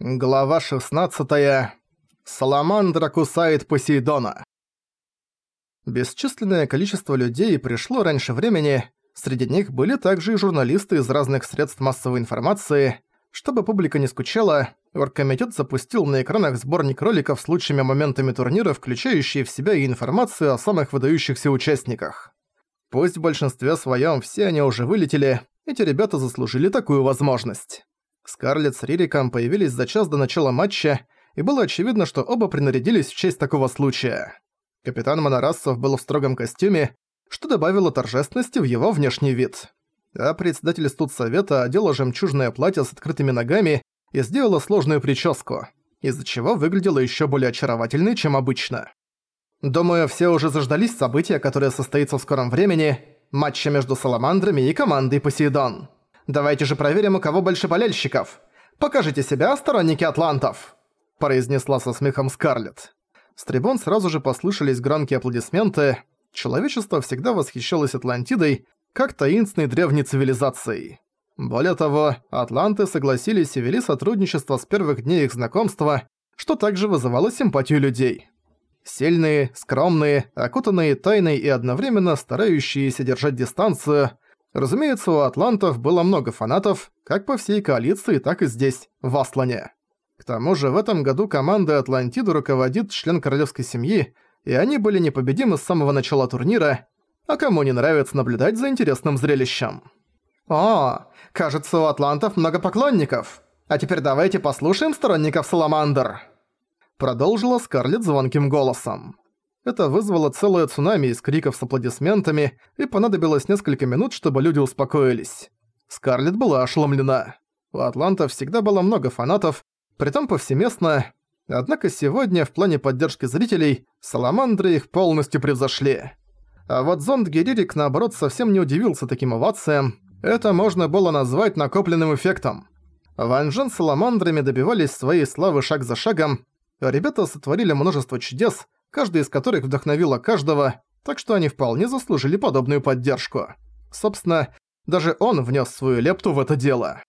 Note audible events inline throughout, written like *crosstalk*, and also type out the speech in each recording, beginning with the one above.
Глава 16. Саламандра кусает Посейдона. Бесчисленное количество людей пришло раньше времени, среди них были также и журналисты из разных средств массовой информации. Чтобы публика не скучала, оргкомитет запустил на экранах сборник роликов с лучшими моментами турнира, включающие в себя и информацию о самых выдающихся участниках. Пусть в большинстве своем все они уже вылетели, эти ребята заслужили такую возможность. Скарлетт с Ририком появились за час до начала матча, и было очевидно, что оба принарядились в честь такого случая. Капитан Монорассов был в строгом костюме, что добавило торжественности в его внешний вид. А председатель студсовета одела жемчужное платье с открытыми ногами и сделала сложную прическу, из-за чего выглядела еще более очаровательной, чем обычно. Думаю, все уже заждались события, которое состоится в скором времени, матча между Саламандрами и командой Посейдон. Давайте же проверим, у кого больше болельщиков. Покажите себя, сторонники атлантов!» произнесла со смехом Скарлетт. С трибун сразу же послышались громкие аплодисменты. Человечество всегда восхищалось Атлантидой, как таинственной древней цивилизацией. Более того, атланты согласились и вели сотрудничество с первых дней их знакомства, что также вызывало симпатию людей. Сильные, скромные, окутанные тайной и одновременно старающиеся держать дистанцию – Разумеется, у атлантов было много фанатов, как по всей коалиции, так и здесь, в Аслане. К тому же в этом году команда Атлантиду руководит член королевской семьи, и они были непобедимы с самого начала турнира, а кому не нравится наблюдать за интересным зрелищем. «О, кажется, у атлантов много поклонников. А теперь давайте послушаем сторонников Саламандр», продолжила Скарлетт звонким голосом. Это вызвало целое цунами из криков с аплодисментами, и понадобилось несколько минут, чтобы люди успокоились. Скарлетт была ошеломлена. У Атланта всегда было много фанатов, притом повсеместно, однако сегодня в плане поддержки зрителей Саламандры их полностью превзошли. А вот зонд Геририк наоборот совсем не удивился таким овациям, это можно было назвать накопленным эффектом. Ван Джен с Саламандрами добивались своей славы шаг за шагом, ребята сотворили множество чудес, каждая из которых вдохновила каждого, так что они вполне заслужили подобную поддержку. Собственно, даже он внес свою лепту в это дело.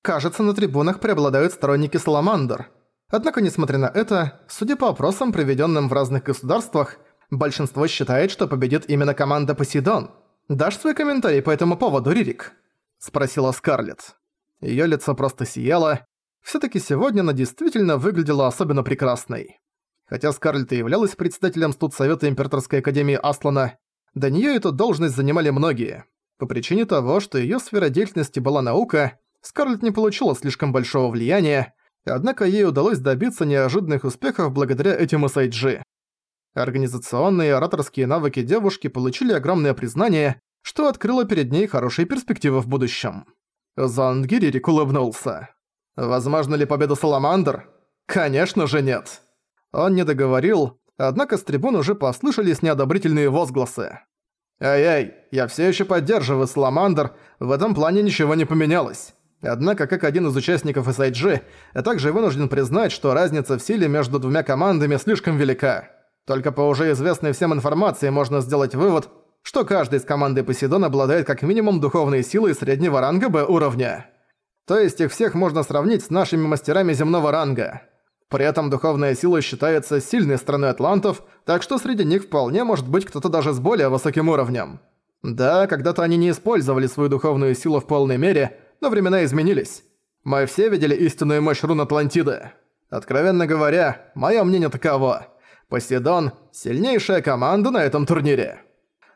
Кажется, на трибунах преобладают сторонники Саламандр. Однако, несмотря на это, судя по опросам, проведенным в разных государствах, большинство считает, что победит именно команда Посейдон. «Дашь свой комментарий по этому поводу, Ририк?» – спросила Скарлетт. Её лицо просто сияло. Всё-таки сегодня она действительно выглядела особенно прекрасной. Хотя Скарлетт и являлась председателем студсовета Императорской Академии Аслана, до неё эту должность занимали многие. По причине того, что её сфера деятельности была наука, Скарлетт не получила слишком большого влияния, однако ей удалось добиться неожиданных успехов благодаря этим SIG. Организационные и ораторские навыки девушки получили огромное признание, что открыло перед ней хорошие перспективы в будущем. Зонд улыбнулся. «Возможно ли победа Саламандр? Конечно же нет!» Он не договорил, однако с трибун уже послышались неодобрительные возгласы. «Эй-эй, я все еще поддерживаю Саламандр, в этом плане ничего не поменялось. Однако, как один из участников SIG, я также вынужден признать, что разница в силе между двумя командами слишком велика. Только по уже известной всем информации можно сделать вывод, что каждый из команды Посейдон обладает как минимум духовной силой среднего ранга Б уровня. То есть их всех можно сравнить с нашими мастерами земного ранга. При этом духовная сила считается сильной стороной атлантов, так что среди них вполне может быть кто-то даже с более высоким уровнем. Да, когда-то они не использовали свою духовную силу в полной мере, но времена изменились. Мы все видели истинную мощь рун Атлантиды. Откровенно говоря, моё мнение таково. Посейдон – сильнейшая команда на этом турнире.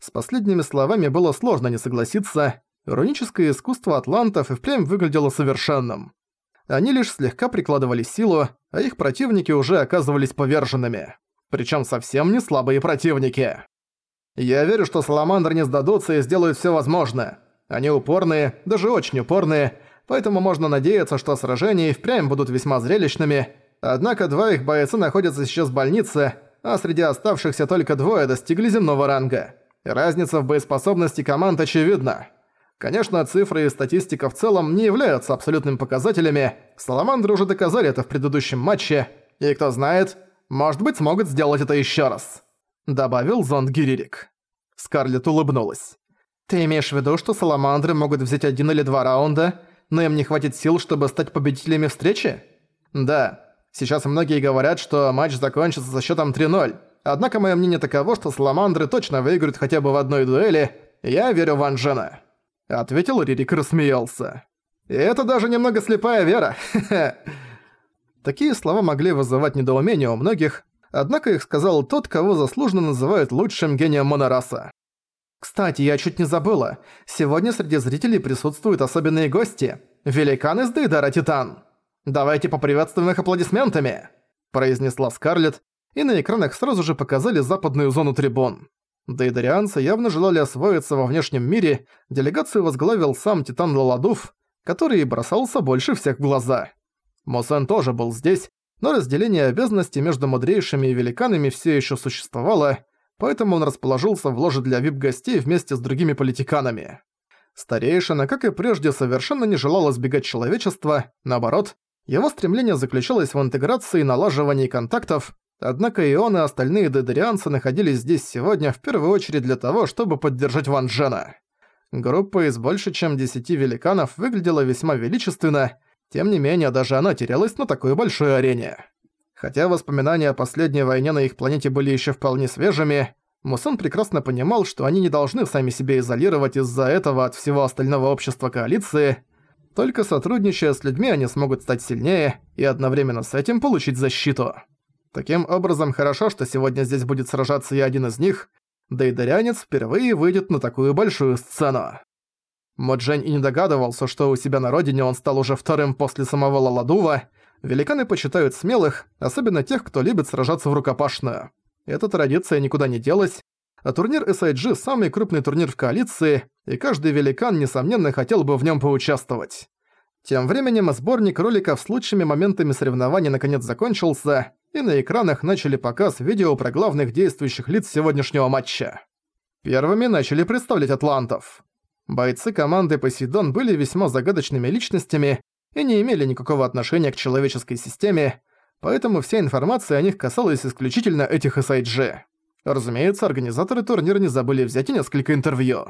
С последними словами было сложно не согласиться. Руническое искусство атлантов и впрямь выглядело совершенным. Они лишь слегка прикладывали силу, а их противники уже оказывались поверженными. Причем совсем не слабые противники. Я верю, что Саламандры не сдадутся и сделают все возможное. Они упорные, даже очень упорные, поэтому можно надеяться, что сражения и впрямь будут весьма зрелищными. Однако два их бойца находятся сейчас в больнице, а среди оставшихся только двое достигли земного ранга. Разница в боеспособности команд очевидна. Конечно, цифры и статистика в целом не являются абсолютными показателями. Саламандры уже доказали это в предыдущем матче. И кто знает, может быть смогут сделать это еще раз. Добавил зонд Гиририк. Скарлетт улыбнулась. «Ты имеешь в виду, что саламандры могут взять один или два раунда, но им не хватит сил, чтобы стать победителями встречи?» Да, сейчас многие говорят, что матч закончится со счетом 3-0. Однако мое мнение таково, что Саламандры точно выиграют хотя бы в одной дуэли. Я верю в Ван Джена. Ответил Ририк и рассмеялся. И это даже немного слепая вера. *laughs* Такие слова могли вызывать недоумение у многих, однако их сказал тот, кого заслуженно называют лучшим гением Монораса. Кстати, я чуть не забыла. Сегодня среди зрителей присутствуют особенные гости. Великан из Дейдара Титан. Давайте поприветствуем их аплодисментами, произнесла Скарлетт, и на экранах сразу же показали западную зону трибун. Дейдарианцы явно желали освоиться во внешнем мире, делегацию возглавил сам Титан Лаладуф, который бросался больше всех в глаза. Мосен тоже был здесь, но разделение обязанностей между мудрейшими и великанами все еще существовало, поэтому он расположился в ложе для вип-гостей вместе с другими политиканами. Старейшина, как и прежде, совершенно не желал избегать человечества, наоборот, его стремление заключалось в интеграции и налаживании контактов, однако и он, и остальные дедерианцы находились здесь сегодня в первую очередь для того, чтобы поддержать Ван Джена. Группа из больше чем десяти великанов выглядела весьма величественно, тем не менее, даже она терялась на такой большой арене. Хотя воспоминания о последней войне на их планете были еще вполне свежими, Мусон прекрасно понимал, что они не должны сами себя изолировать из-за этого от всего остального общества коалиции. Только сотрудничая с людьми они смогут стать сильнее и одновременно с этим получить защиту. Таким образом, хорошо, что сегодня здесь будет сражаться и один из них, да и Дарянец впервые выйдет на такую большую сцену. Моджень и не догадывался, что у себя на родине он стал уже вторым после самого Лаладува. Великаны почитают смелых, особенно тех, кто любит сражаться в рукопашную. Эта традиция никуда не делась, а турнир SIG – самый крупный турнир в коалиции, и каждый великан, несомненно, хотел бы в нем поучаствовать. Тем временем сборник роликов с лучшими моментами соревнований наконец закончился, и на экранах начали показ видео про главных действующих лиц сегодняшнего матча. Первыми начали представлять атлантов. Бойцы команды Посейдон были весьма загадочными личностями и не имели никакого отношения к человеческой системе, поэтому вся информация о них касалась исключительно этих SIG. Разумеется, организаторы турнира не забыли взять и несколько интервью.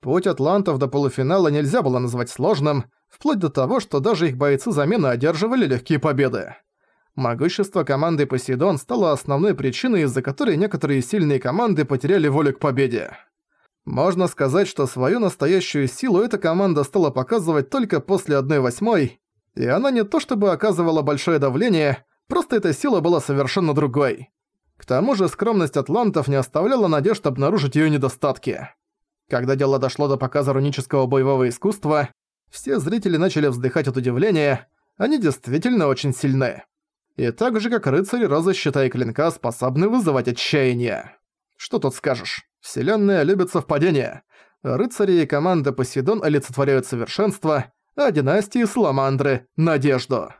Путь атлантов до полуфинала нельзя было назвать сложным, вплоть до того, что даже их бойцы замены одерживали легкие победы. Могущество команды Посейдон стало основной причиной, из-за которой некоторые сильные команды потеряли волю к победе. Можно сказать, что свою настоящую силу эта команда стала показывать только после 1-8, и она не то чтобы оказывала большое давление, просто эта сила была совершенно другой. К тому же скромность атлантов не оставляла надежд обнаружить её недостатки. Когда дело дошло до показа рунического боевого искусства, все зрители начали вздыхать от удивления, они действительно очень сильны. И так же, как рыцари Розы Клинка способны вызывать отчаяние. Что тут скажешь? Вселенная любит совпадения. Рыцари и команда Посейдон олицетворяют совершенство, а династии Саламандры — надежду.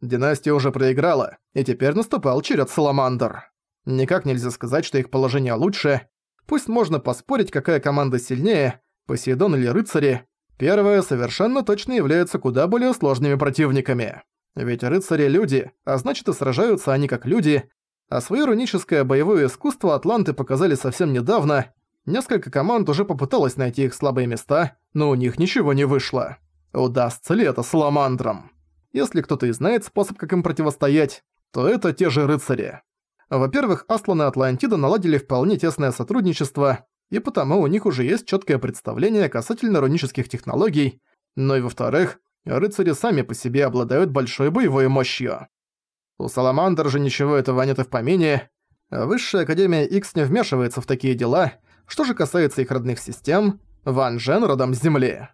Династия уже проиграла, и теперь наступал черед Саламандр. Никак нельзя сказать, что их положение лучше. Пусть можно поспорить, какая команда сильнее, Посейдон или рыцари. Первые совершенно точно являются куда более сложными противниками. Ведь рыцари — люди, а значит и сражаются они как люди, а свое руническое боевое искусство атланты показали совсем недавно. Несколько команд уже попыталось найти их слабые места, но у них ничего не вышло. Удастся ли это Саламандрам? Если кто-то и знает способ, как им противостоять, то это те же рыцари. Во-первых, Аслан и Атлантида наладили вполне тесное сотрудничество, и потому у них уже есть четкое представление касательно рунических технологий, но и во-вторых, рыцари сами по себе обладают большой боевой мощью. У Саламандр же ничего этого нет и в помине. Высшая Академия X не вмешивается в такие дела. Что же касается их родных систем, Ван Джен родом с Земли.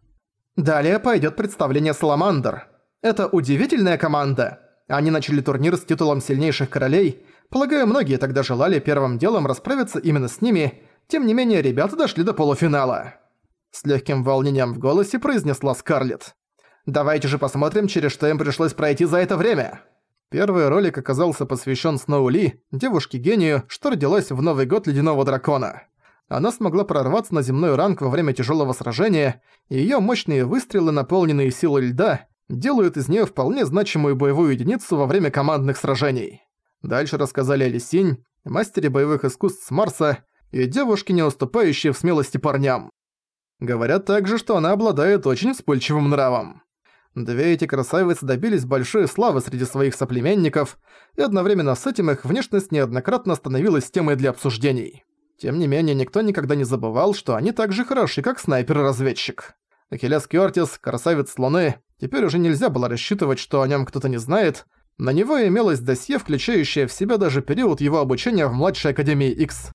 Далее пойдет представление Саламандр. Это удивительная команда. Они начали турнир с титулом сильнейших королей. Полагаю, многие тогда желали первым делом расправиться именно с ними. Тем не менее, ребята дошли до полуфинала. С легким волнением в голосе произнесла Скарлетт. «Давайте же посмотрим, через что им пришлось пройти за это время». Первый ролик оказался посвящен Сноу Ли, девушке-гению, что родилась в Новый год Ледяного Дракона. Она смогла прорваться на земной ранг во время тяжелого сражения, и её мощные выстрелы, наполненные силой льда, делают из неё вполне значимую боевую единицу во время командных сражений. Дальше рассказали о мастере боевых искусств с Марса, и девушке, не уступающей в смелости парням. Говорят также, что она обладает очень вспыльчивым нравом. Две эти красавицы добились большой славы среди своих соплеменников, и одновременно с этим их внешность неоднократно становилась темой для обсуждений. Тем не менее, никто никогда не забывал, что они так же хороши, как снайпер-разведчик. Ахиллес Кёртис, красавец Луны, теперь уже нельзя было рассчитывать, что о нем кто-то не знает. На него имелось досье, включающее в себя даже период его обучения в младшей Академии X.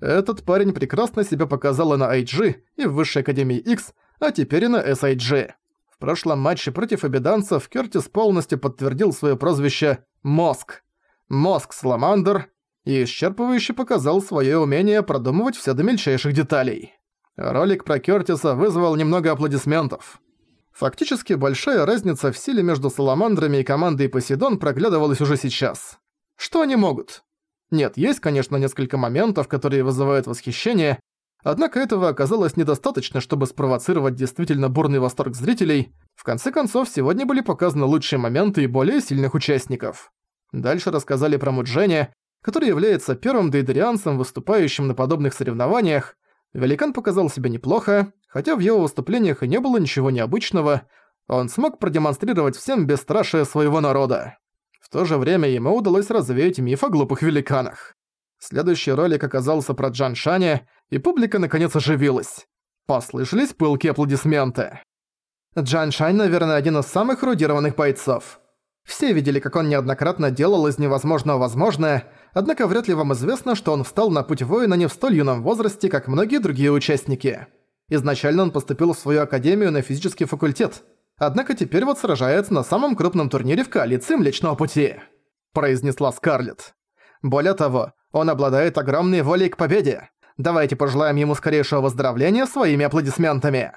Этот парень прекрасно себя показал на IG, и в Высшей Академии X, а теперь и на SIG. В прошлом матче против обиданцев Кёртис полностью подтвердил свое прозвище «Мозг». Мозг Саламандр и исчерпывающе показал свое умение продумывать все до мельчайших деталей. Ролик про Кёртиса вызвал немного аплодисментов. Фактически большая разница в силе между Саламандрами и командой Посейдон проглядывалась уже сейчас. Что они могут? Нет, есть, конечно, несколько моментов, которые вызывают восхищение, однако этого оказалось недостаточно, чтобы спровоцировать действительно бурный восторг зрителей. В конце концов, сегодня были показаны лучшие моменты и более сильных участников. Дальше рассказали про Муджене, который является первым дейдерианцем, выступающим на подобных соревнованиях. Великан показал себя неплохо, хотя в его выступлениях и не было ничего необычного, он смог продемонстрировать всем бесстрашие своего народа. В то же время ему удалось развеять миф о глупых великанах. Следующий ролик оказался про Джан Шаня, и публика наконец оживилась. Послышались пылкие аплодисменты. Джан Шань, наверное, один из самых эрудированных бойцов. Все видели, как он неоднократно делал из невозможного возможное, однако вряд ли вам известно, что он встал на путь воина не в столь юном возрасте, как многие другие участники. Изначально он поступил в свою академию на физический факультет – Однако теперь вот сражается на самом крупном турнире в коалиции Млечного Пути», – произнесла Скарлетт. «Более того, он обладает огромной волей к победе. Давайте пожелаем ему скорейшего выздоровления своими аплодисментами».